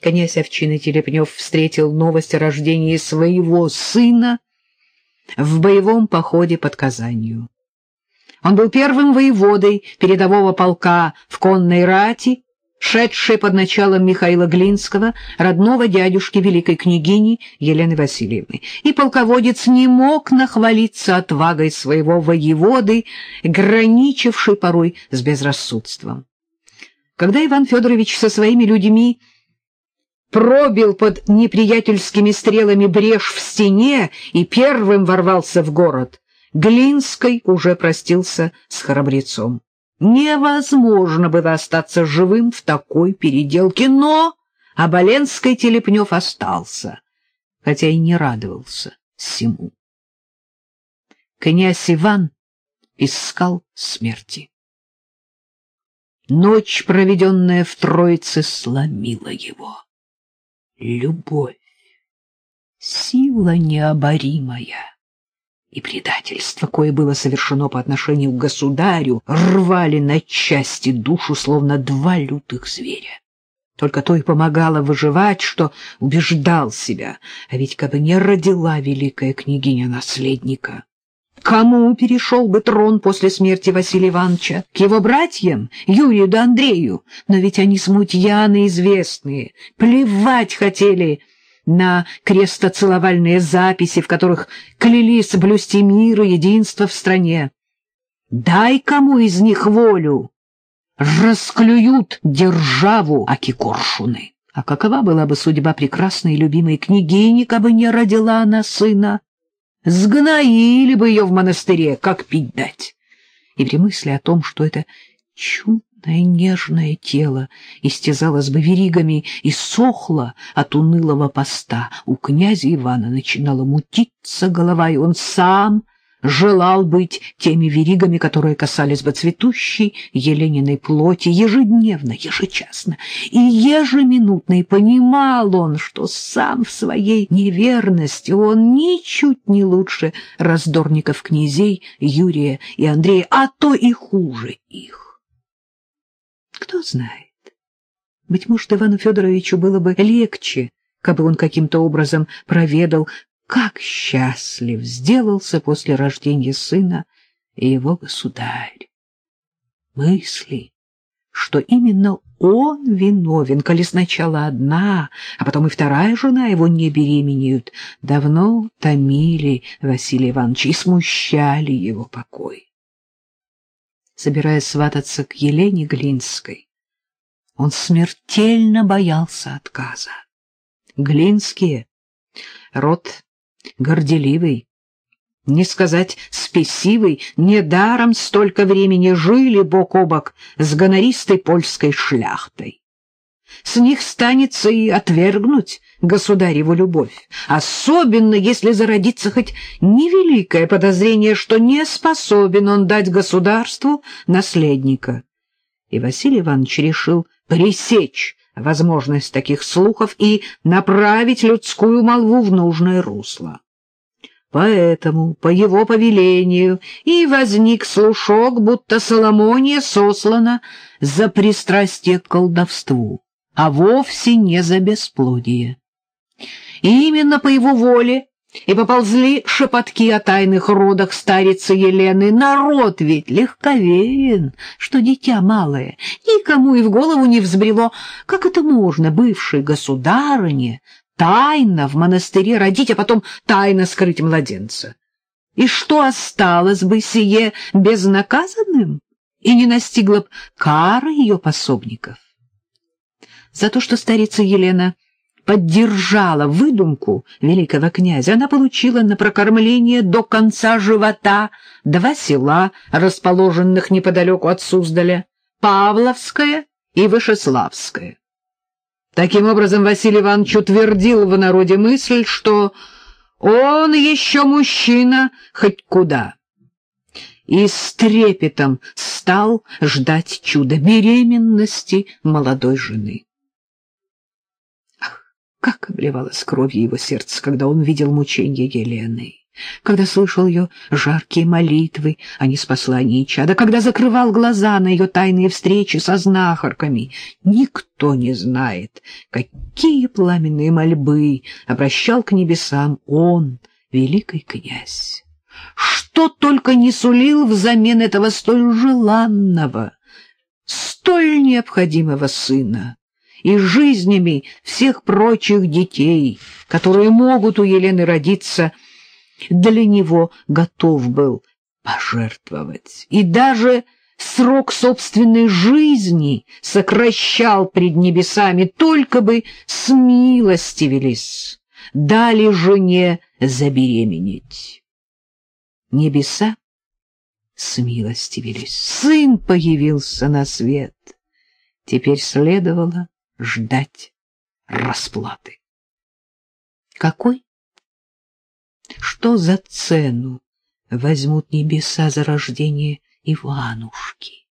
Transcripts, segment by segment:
Князь Овчины Телепнев встретил новость о рождении своего сына в боевом походе под Казанью. Он был первым воеводой передового полка в конной рати, шедшей под началом Михаила Глинского, родного дядюшки великой княгини Елены Васильевны. И полководец не мог нахвалиться отвагой своего воеводы, граничившей порой с безрассудством. Когда Иван Федорович со своими людьми пробил под неприятельскими стрелами брешь в стене и первым ворвался в город, Глинской уже простился с храбрецом. Невозможно было остаться живым в такой переделке, но Оболенский Телепнев остался, хотя и не радовался всему. Князь Иван искал смерти. Ночь, проведенная в Троице, сломила его любовь, сила необоримая. И предательство, кое было совершено по отношению к государю, рвали на части душу, словно два лютых зверя. Только то и помогало выживать, что убеждал себя, а ведь как бы не родила великая княгиня наследника. Кому перешел бы трон после смерти Василия Ивановича? К его братьям, Юрию да Андрею? Но ведь они смутьяны известные, плевать хотели на крестоцеловальные записи, в которых клялись блюсти мир и единство в стране. Дай кому из них волю, расклюют державу, аки коршуны. А какова была бы судьба прекрасной и любимой княгини, кабы не родила она сына? Сгноили бы ее в монастыре, как пить дать. И при мысли о том, что это чудное нежное тело истязалось бы веригами и сохло от унылого поста, у князя Ивана начинала мутиться голова, и он сам желал быть теми веригами, которые касались бы цветущей Елениной плоти ежедневно, ежечасно и ежеминутно, и понимал он, что сам в своей неверности он ничуть не лучше раздорников князей Юрия и Андрея, а то и хуже их. Кто знает, быть может, Ивану Федоровичу было бы легче, как бы он каким-то образом проведал, как счастлив сделался после рождения сына его государь. Мысли, что именно он виновен, коли сначала одна, а потом и вторая жена его не беременеют, давно томили Василия Ивановича и смущали его покой. Собираясь свататься к Елене Глинской, он смертельно боялся отказа. Глинские — род горделивый, не сказать спесивый, недаром столько времени жили бок о бок с гонористой польской шляхтой. С них станется и отвергнуть государеву любовь, особенно если зародится хоть невеликое подозрение, что не способен он дать государству наследника. И Василий Иванович решил пресечь возможность таких слухов и направить людскую молву в нужное русло. Поэтому, по его повелению, и возник слушок, будто Соломония сослана за пристрастие к колдовству, а вовсе не за бесплодие. И именно по его воле и поползли шепотки о тайных родах старицы Елены. Народ ведь легковеен, что дитя малое. Никому и в голову не взбрело, как это можно, бывшей государыне, тайно в монастыре родить, а потом тайно скрыть младенца. И что осталось бы сие безнаказанным и не настигла б кара ее пособников? За то, что старица Елена поддержала выдумку великого князя, она получила на прокормление до конца живота два села, расположенных неподалеку от Суздаля, Павловское и Вышеславское. Таким образом, Василий Иванович утвердил в народе мысль, что он еще мужчина хоть куда. И с трепетом стал ждать чуда беременности молодой жены. Как обливалось кровью его сердце, когда он видел мучения Елены. когда слышал ее жаркие молитвы, не с посланий чада, когда закрывал глаза на ее тайные встречи со знахарками. Никто не знает, какие пламенные мольбы обращал к небесам он, великий князь. Что только не сулил взамен этого столь желанного, столь необходимого сына и жизнями всех прочих детей, которые могут у Елены родиться, для него готов был пожертвовать. И даже срок собственной жизни сокращал пред небесами, только бы смилостивились, дали жене забеременеть. Небеса смилостивились, сын появился на свет. Теперь следовало ждать расплаты. Какой? Что за цену возьмут небеса за рождение Иванушки?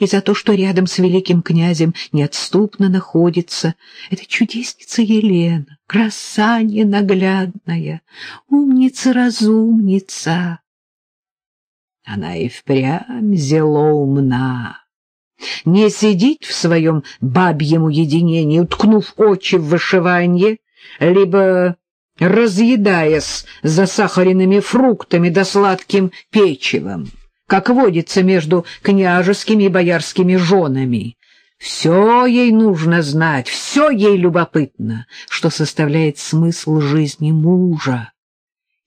И за то, что рядом с великим князем неотступно находится эта чудесница Елена, краса ненаглядная, умница-разумница. Она и впрямь зело умна не сидеть в своем бабьем уединении, уткнув очи в вышивание, либо разъедаясь засахаренными фруктами да сладким печевом, как водится между княжескими и боярскими женами. Все ей нужно знать, все ей любопытно, что составляет смысл жизни мужа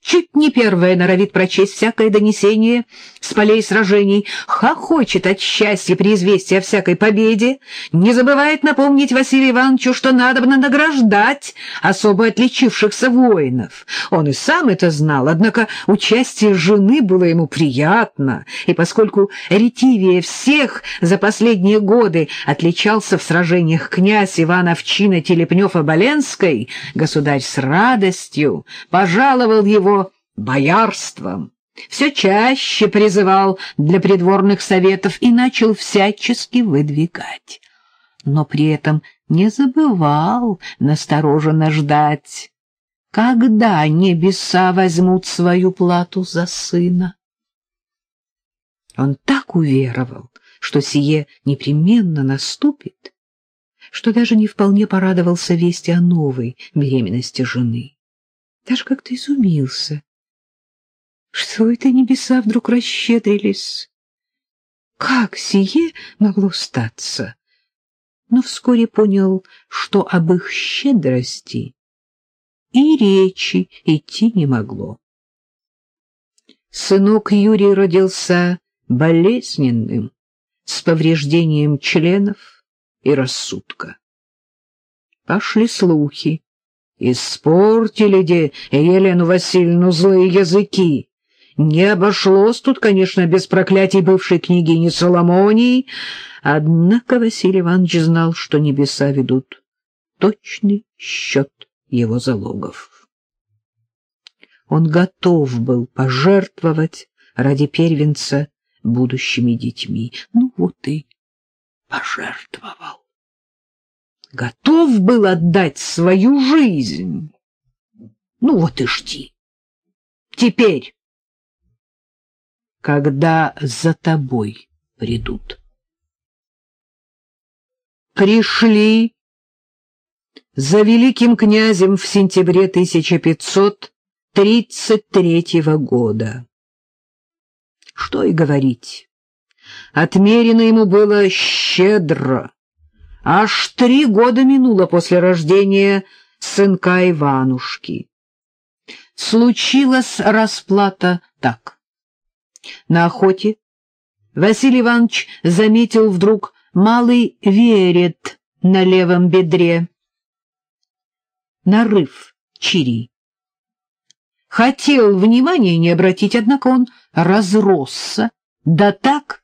чуть не первая норовит прочесть всякое донесение с полей сражений, хохочет от счастья при известии о всякой победе, не забывает напомнить Василию Ивановичу, что надо бы награждать особо отличившихся воинов. Он и сам это знал, однако участие жены было ему приятно, и поскольку ретивее всех за последние годы отличался в сражениях князь Иван Овчина Телепнев-Оболенской, государь с радостью пожаловал его боярством, все чаще призывал для придворных советов и начал всячески выдвигать. Но при этом не забывал настороженно ждать, когда небеса возьмут свою плату за сына. Он так уверовал, что сие непременно наступит, что даже не вполне порадовался вести о новой беременности жены даже как-то изумился. Что это небеса вдруг расщедрились? Как сие могло статься? Но вскоре понял, что об их щедрости и речи идти не могло. Сынок Юрий родился болезненным, с повреждением членов и рассудка. Пошли слухи, Испортили де Елену Васильевну злые языки. Не обошлось тут, конечно, без проклятий бывшей княгини Соломонии, однако Василий Иванович знал, что небеса ведут точный счет его залогов. Он готов был пожертвовать ради первенца будущими детьми. Ну вот и пожертвовал готов был отдать свою жизнь. Ну вот и жди. Теперь, когда за тобой придут. Пришли за великим князем в сентябре 1533 года. Что и говорить, отмерено ему было щедро. Аж три года минуло после рождения сынка Иванушки. Случилась расплата так. На охоте Василий Иванович заметил вдруг малый верет на левом бедре. Нарыв чири. Хотел внимания не обратить, однако он разросся, да так,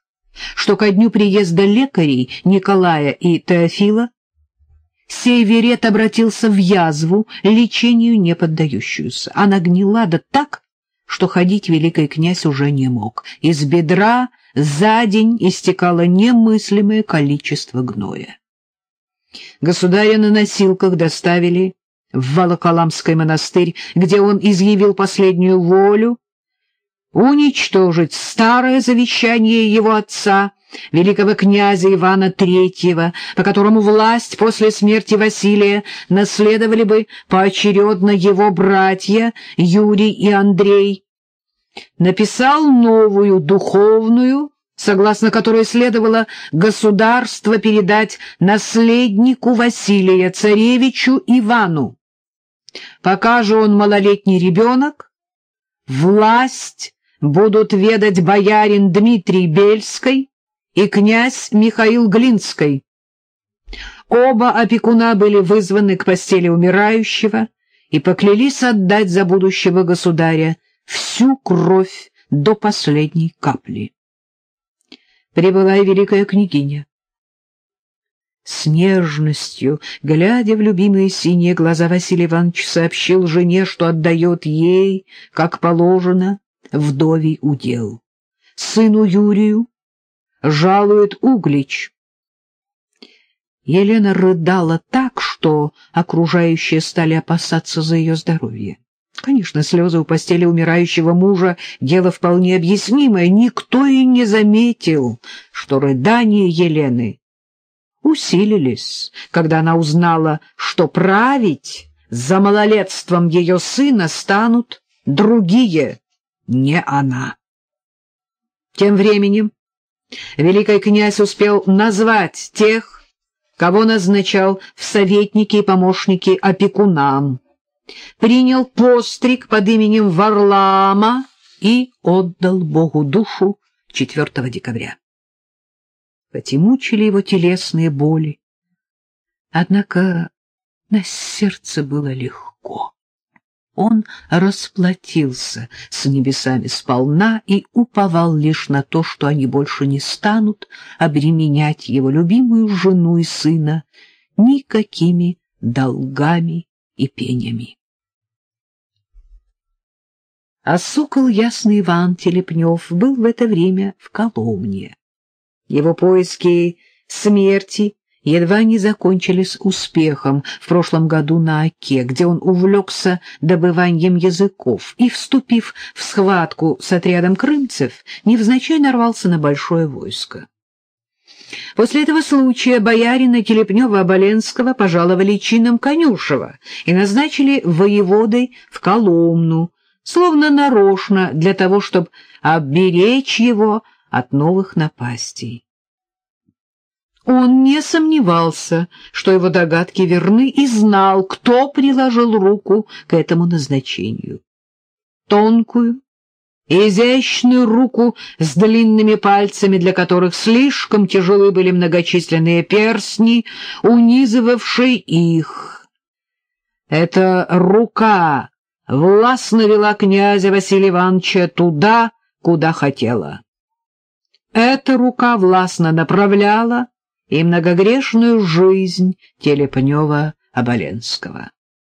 что ко дню приезда лекарей Николая и Теофила сей верет обратился в язву, лечению не поддающуюся. Она гнила да так, что ходить великий князь уже не мог. Из бедра за день истекало немыслимое количество гноя. Государя на носилках доставили в Волоколамский монастырь, где он изъявил последнюю волю, уничтожить старое завещание его отца, великого князя Ивана III, по которому власть после смерти Василия наследовали бы поочередно его братья Юрий и Андрей, написал новую духовную, согласно которой следовало государство передать наследнику Василия, царевичу Ивану. Пока же он малолетний ребенок, власть будут ведать боярин Дмитрий Бельский и князь Михаил Глинский. Оба опекуна были вызваны к постели умирающего и поклялись отдать за будущего государя всю кровь до последней капли. Прибыла и великая княгиня. С нежностью, глядя в любимые синие глаза, Василий Иванович сообщил жене, что отдает ей, как положено, вдовий удел. Сыну Юрию жалует Углич. Елена рыдала так, что окружающие стали опасаться за ее здоровье. Конечно, слезы у постели умирающего мужа — дело вполне объяснимое. Никто и не заметил, что рыдания Елены усилились, когда она узнала, что править за малолетством ее сына станут другие, не она. Тем временем великий князь успел назвать тех, кого назначал в советники и помощники опекунам принял постриг под именем Варлаама и отдал Богу душу 4 декабря. Потемучили его телесные боли, однако на сердце было легко. Он расплатился с небесами сполна и уповал лишь на то, что они больше не станут обременять его любимую жену и сына никакими долгами и пенями. А сокол Ясный Иван Телепнев был в это время в Коломне. Его поиски смерти едва не закончились успехом в прошлом году на Оке, где он увлекся добыванием языков и, вступив в схватку с отрядом крымцев, невзначай нарвался на большое войско. После этого случая боярина Телепнева-Оболенского пожаловали чином Конюшева и назначили воеводой в Коломну, словно нарочно для того, чтобы оберечь его от новых напастей. Он не сомневался, что его догадки верны, и знал, кто приложил руку к этому назначению. Тонкую, изящную руку с длинными пальцами, для которых слишком тяжелы были многочисленные перстни, унизывавшие их. Эта рука властно вела князя Василия Ивановича туда, куда хотела. Эта рука властно направляла и многогрешную жизнь Телепнева-Оболенского.